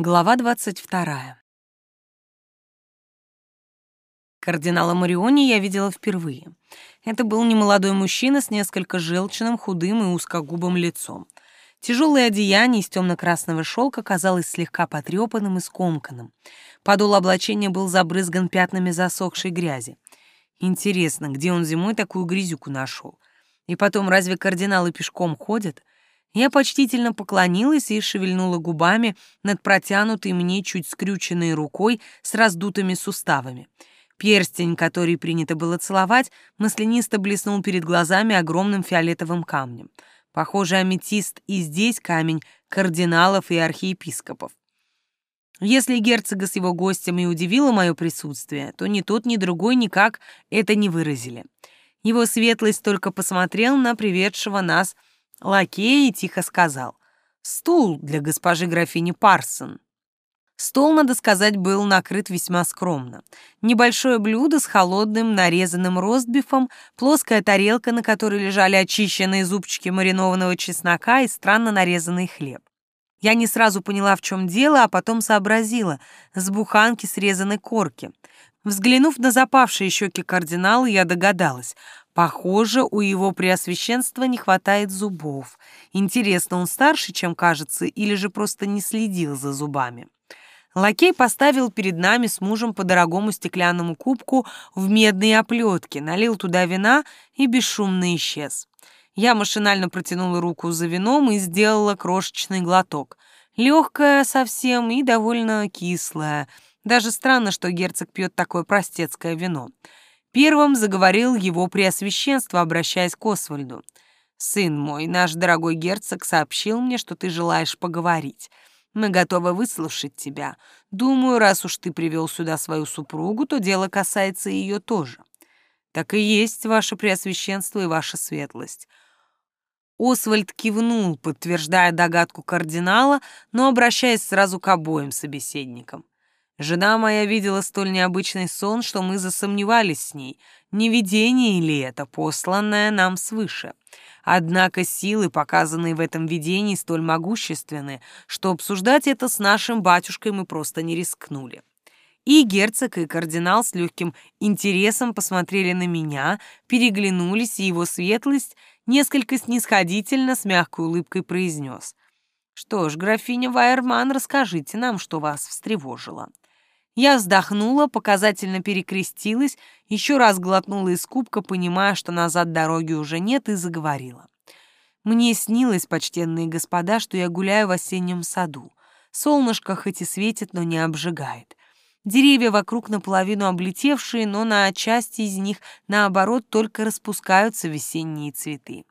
Глава двадцать вторая. Кардинала Мариони я видела впервые. Это был немолодой мужчина с несколько желчным, худым и узкогубым лицом. Тяжелое одеяние из темно-красного шелка казалось слегка потрепанным и скомканным. Подол облачения был забрызган пятнами засохшей грязи. Интересно, где он зимой такую грязюку нашел? И потом, разве кардиналы пешком ходят? Я почтительно поклонилась и шевельнула губами над протянутой мне чуть скрюченной рукой с раздутыми суставами. Перстень, который принято было целовать, маслянисто блеснул перед глазами огромным фиолетовым камнем. Похоже, аметист и здесь камень кардиналов и архиепископов. Если герцога с его гостем и удивило мое присутствие, то ни тот, ни другой никак это не выразили. Его светлость только посмотрел на приведшего нас Лакей тихо сказал «Стул для госпожи графини Парсон». Стол, надо сказать, был накрыт весьма скромно. Небольшое блюдо с холодным нарезанным ростбифом, плоская тарелка, на которой лежали очищенные зубчики маринованного чеснока и странно нарезанный хлеб. Я не сразу поняла, в чем дело, а потом сообразила — с буханки срезанной корки. Взглянув на запавшие щеки кардинала, я догадалась. Похоже, у его преосвященства не хватает зубов. Интересно, он старше, чем кажется, или же просто не следил за зубами? Лакей поставил перед нами с мужем по дорогому стеклянному кубку в медные оплетки, налил туда вина и бесшумно исчез. Я машинально протянула руку за вином и сделала крошечный глоток. Легкое совсем и довольно кислое. Даже странно, что герцог пьет такое простецкое вино. Первым заговорил его преосвященство, обращаясь к Освальду. «Сын мой, наш дорогой герцог сообщил мне, что ты желаешь поговорить. Мы готовы выслушать тебя. Думаю, раз уж ты привел сюда свою супругу, то дело касается ее тоже. Так и есть, ваше преосвященство и ваша светлость». Освальд кивнул, подтверждая догадку кардинала, но обращаясь сразу к обоим собеседникам. Жена моя видела столь необычный сон, что мы засомневались с ней, не видение ли это, посланное нам свыше. Однако силы, показанные в этом видении, столь могущественны, что обсуждать это с нашим батюшкой мы просто не рискнули. И герцог, и кардинал с легким интересом посмотрели на меня, переглянулись, и его светлость несколько снисходительно с мягкой улыбкой произнес. «Что ж, графиня Вайерман, расскажите нам, что вас встревожило». Я вздохнула, показательно перекрестилась, еще раз глотнула из кубка, понимая, что назад дороги уже нет, и заговорила. Мне снилось, почтенные господа, что я гуляю в осеннем саду. Солнышко хоть и светит, но не обжигает. Деревья вокруг наполовину облетевшие, но на части из них, наоборот, только распускаются весенние цветы.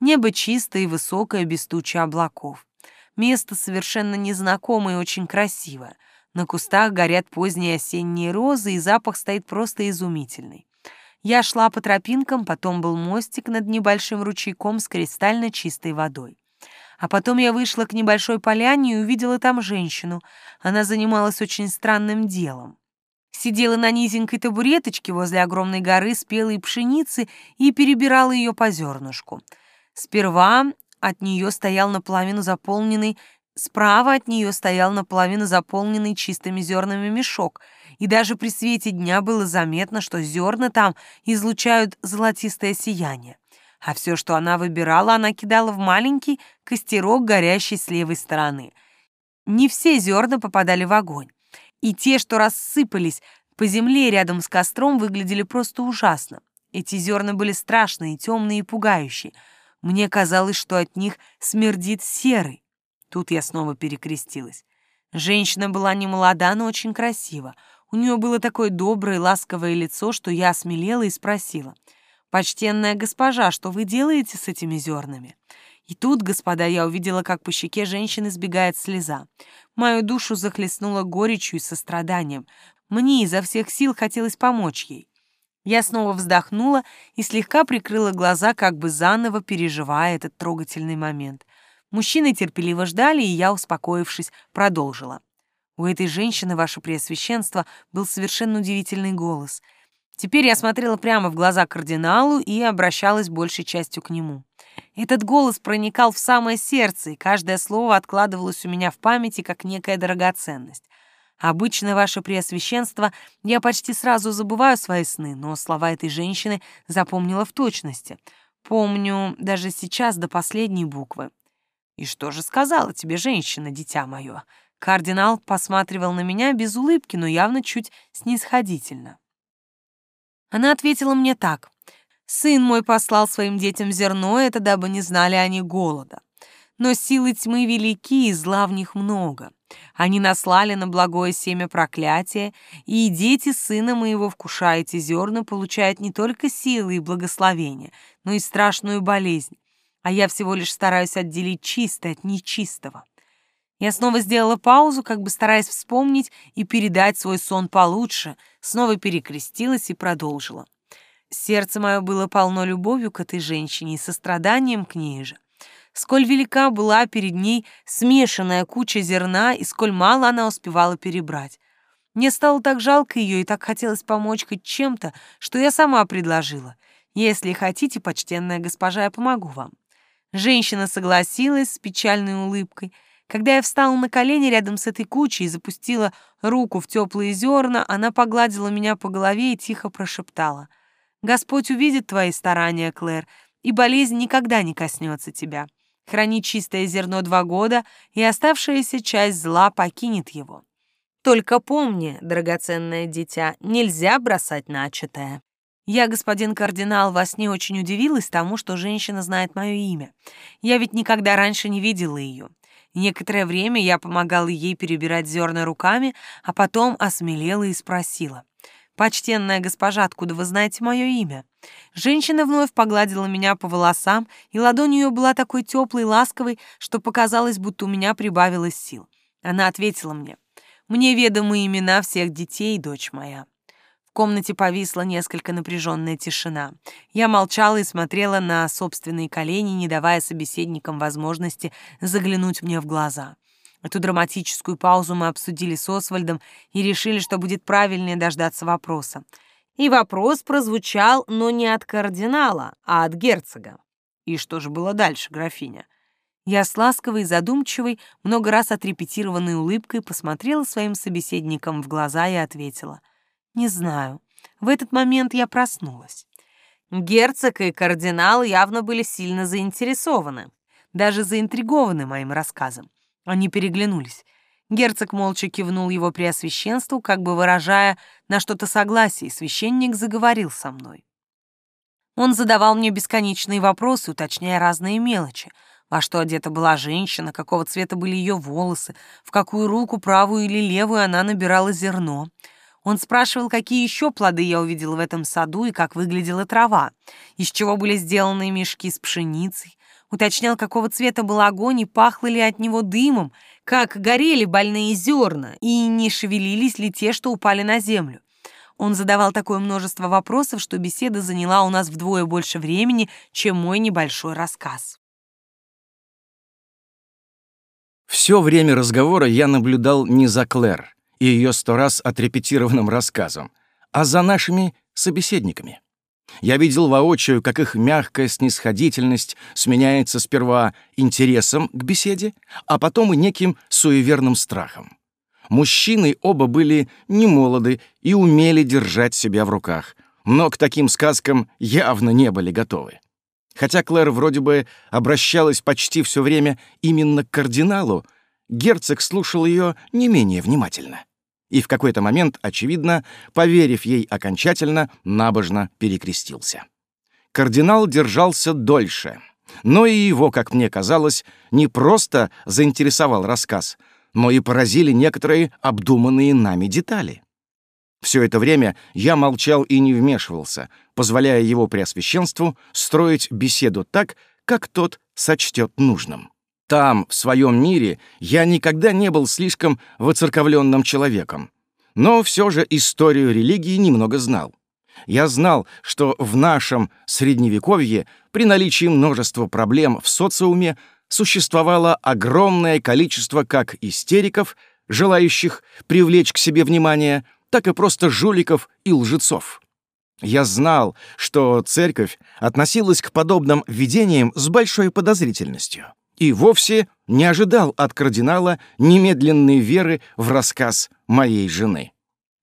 Небо чистое и высокое, без тучи облаков. Место совершенно незнакомое и очень красивое — на кустах горят поздние осенние розы, и запах стоит просто изумительный. Я шла по тропинкам, потом был мостик над небольшим ручейком с кристально чистой водой. А потом я вышла к небольшой поляне и увидела там женщину. Она занималась очень странным делом. Сидела на низенькой табуреточке возле огромной горы спелой пшеницы и перебирала ее по зернышку. Сперва от нее стоял наполовину заполненный Справа от нее стоял наполовину заполненный чистыми зернами мешок, и даже при свете дня было заметно, что зерна там излучают золотистое сияние. А все, что она выбирала, она кидала в маленький костерок, горящий с левой стороны. Не все зерна попадали в огонь, и те, что рассыпались по земле рядом с костром, выглядели просто ужасно. Эти зерна были страшные, темные и пугающие. Мне казалось, что от них смердит серый. Тут я снова перекрестилась. Женщина была не молода, но очень красива. У нее было такое доброе, ласковое лицо, что я осмелела и спросила. «Почтенная госпожа, что вы делаете с этими зернами?» И тут, господа, я увидела, как по щеке женщины сбегает слеза. Мою душу захлестнула горечью и состраданием. Мне изо всех сил хотелось помочь ей. Я снова вздохнула и слегка прикрыла глаза, как бы заново переживая этот трогательный момент. Мужчины терпеливо ждали, и я, успокоившись, продолжила. У этой женщины, ваше преосвященство, был совершенно удивительный голос. Теперь я смотрела прямо в глаза кардиналу и обращалась большей частью к нему. Этот голос проникал в самое сердце, и каждое слово откладывалось у меня в памяти как некая драгоценность. Обычно, ваше преосвященство, я почти сразу забываю свои сны, но слова этой женщины запомнила в точности. Помню даже сейчас до последней буквы. «И что же сказала тебе женщина, дитя мое?» Кардинал посматривал на меня без улыбки, но явно чуть снисходительно. Она ответила мне так. Сын мой послал своим детям зерно, это дабы не знали они голода. Но силы тьмы велики, и зла в них много. Они наслали на благое семя проклятия, и дети сына моего, вкушая эти зерна, получают не только силы и благословения, но и страшную болезнь. А я всего лишь стараюсь отделить чистое от нечистого. Я снова сделала паузу, как бы стараясь вспомнить и передать свой сон получше, снова перекрестилась и продолжила. Сердце мое было полно любовью к этой женщине и состраданием к ней же. Сколь велика была перед ней смешанная куча зерна и сколь мало она успевала перебрать. Мне стало так жалко ее и так хотелось помочь хоть чем-то, что я сама предложила. Если хотите, почтенная госпожа, я помогу вам. Женщина согласилась с печальной улыбкой. Когда я встала на колени рядом с этой кучей и запустила руку в теплые зерна, она погладила меня по голове и тихо прошептала — Господь увидит твои старания, Клэр, и болезнь никогда не коснется тебя. Храни чистое зерно два года, и оставшаяся часть зла покинет его. Только помни, драгоценное дитя, нельзя бросать начатое. Я, господин кардинал, во сне очень удивилась тому, что женщина знает мое имя. Я ведь никогда раньше не видела ее. Некоторое время я помогала ей перебирать зерна руками, а потом осмелела и спросила. «Почтенная госпожа, откуда вы знаете мое имя?» Женщина вновь погладила меня по волосам, и ладонь ее была такой теплой и ласковой, что показалось, будто у меня прибавилось сил. Она ответила мне, «Мне ведомы имена всех детей, дочь моя». В комнате повисла несколько напряженная тишина. Я молчала и смотрела на собственные колени, не давая собеседникам возможности заглянуть мне в глаза. Эту драматическую паузу мы обсудили с Освальдом и решили, что будет правильнее дождаться вопроса. И вопрос прозвучал, но не от кардинала, а от герцога. И что же было дальше, графиня? Я с ласковой, задумчивой, много раз отрепетированной улыбкой посмотрела своим собеседникам в глаза и ответила. «Не знаю. В этот момент я проснулась». Герцог и кардинал явно были сильно заинтересованы, даже заинтригованы моим рассказом. Они переглянулись. Герцог молча кивнул его преосвященству, как бы выражая на что-то согласие, священник заговорил со мной. Он задавал мне бесконечные вопросы, уточняя разные мелочи. Во что одета была женщина, какого цвета были ее волосы, в какую руку, правую или левую, она набирала зерно. Он спрашивал, какие еще плоды я увидела в этом саду и как выглядела трава, из чего были сделаны мешки с пшеницей, уточнял, какого цвета был огонь и пахло ли от него дымом, как горели больные зерна и не шевелились ли те, что упали на землю. Он задавал такое множество вопросов, что беседа заняла у нас вдвое больше времени, чем мой небольшой рассказ. Все время разговора я наблюдал не за Клэр и ее сто раз отрепетированным рассказом, а за нашими собеседниками. Я видел воочию, как их мягкая снисходительность сменяется сперва интересом к беседе, а потом и неким суеверным страхом. Мужчины оба были немолоды и умели держать себя в руках, но к таким сказкам явно не были готовы. Хотя Клэр вроде бы обращалась почти все время именно к кардиналу, герцог слушал ее не менее внимательно и в какой-то момент, очевидно, поверив ей окончательно, набожно перекрестился. Кардинал держался дольше, но и его, как мне казалось, не просто заинтересовал рассказ, но и поразили некоторые обдуманные нами детали. Все это время я молчал и не вмешивался, позволяя его преосвященству строить беседу так, как тот сочтет нужным. Там, в своем мире, я никогда не был слишком воцерковленным человеком. Но все же историю религии немного знал. Я знал, что в нашем Средневековье при наличии множества проблем в социуме существовало огромное количество как истериков, желающих привлечь к себе внимание, так и просто жуликов и лжецов. Я знал, что церковь относилась к подобным видениям с большой подозрительностью и вовсе не ожидал от кардинала немедленной веры в рассказ моей жены.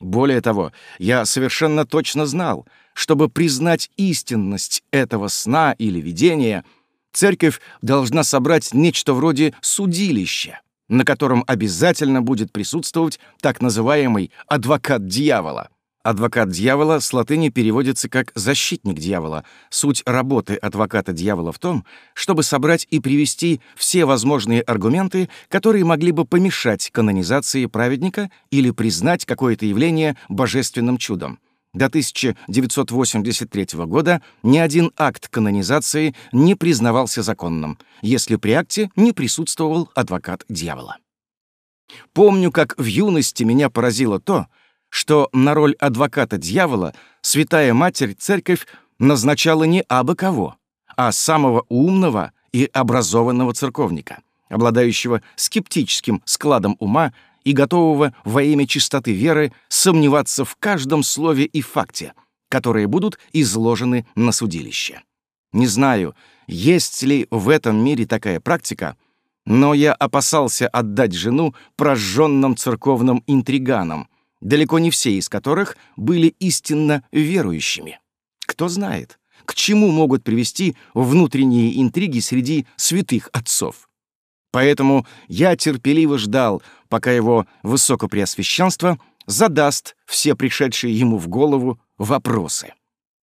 Более того, я совершенно точно знал, чтобы признать истинность этого сна или видения, церковь должна собрать нечто вроде судилища, на котором обязательно будет присутствовать так называемый адвокат дьявола — Адвокат дьявола с латыни переводится как «защитник дьявола». Суть работы адвоката дьявола в том, чтобы собрать и привести все возможные аргументы, которые могли бы помешать канонизации праведника или признать какое-то явление божественным чудом. До 1983 года ни один акт канонизации не признавался законным, если при акте не присутствовал адвокат дьявола. Помню, как в юности меня поразило то, что на роль адвоката дьявола Святая Матерь Церковь назначала не абы кого, а самого умного и образованного церковника, обладающего скептическим складом ума и готового во имя чистоты веры сомневаться в каждом слове и факте, которые будут изложены на судилище. Не знаю, есть ли в этом мире такая практика, но я опасался отдать жену прожженным церковным интриганам, далеко не все из которых были истинно верующими. Кто знает, к чему могут привести внутренние интриги среди святых отцов. Поэтому я терпеливо ждал, пока его высокопреосвященство задаст все пришедшие ему в голову вопросы.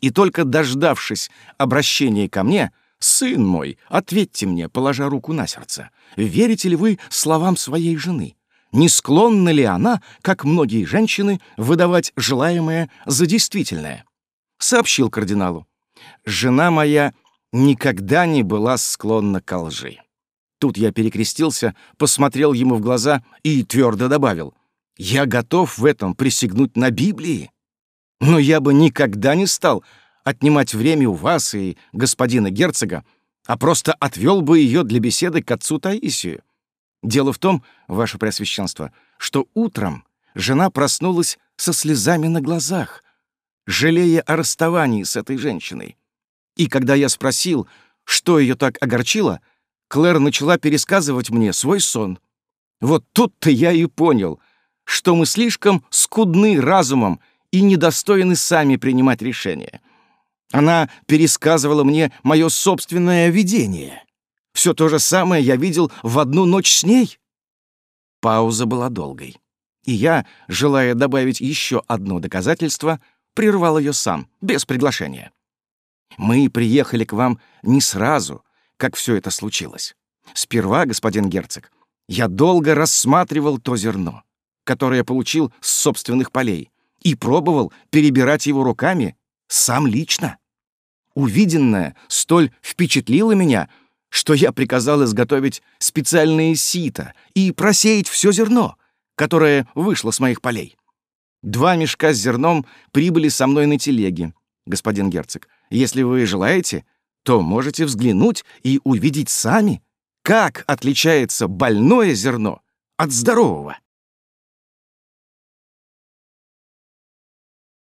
И только дождавшись обращения ко мне, «Сын мой, ответьте мне, положа руку на сердце, верите ли вы словам своей жены?» Не склонна ли она, как многие женщины, выдавать желаемое за действительное. Сообщил кардиналу. «Жена моя никогда не была склонна к лжи». Тут я перекрестился, посмотрел ему в глаза и твердо добавил. «Я готов в этом присягнуть на Библии. Но я бы никогда не стал отнимать время у вас и господина герцога, а просто отвел бы ее для беседы к отцу Таисию. Дело в том, ваше преосвященство, что утром жена проснулась со слезами на глазах, жалея о расставании с этой женщиной. И когда я спросил, что ее так огорчило, Клэр начала пересказывать мне свой сон. Вот тут-то я и понял, что мы слишком скудны разумом и недостойны сами принимать решения. Она пересказывала мне мое собственное видение. Все то же самое я видел в одну ночь с ней. Пауза была долгой. И я, желая добавить еще одно доказательство, прервал ее сам, без приглашения. Мы приехали к вам не сразу, как все это случилось. Сперва, господин герцог, я долго рассматривал то зерно, которое получил с собственных полей, и пробовал перебирать его руками сам лично. Увиденное столь впечатлило меня, что я приказал изготовить специальные сито и просеять все зерно, которое вышло с моих полей. Два мешка с зерном прибыли со мной на телеге, господин герцог. Если вы желаете, то можете взглянуть и увидеть сами, как отличается больное зерно от здорового.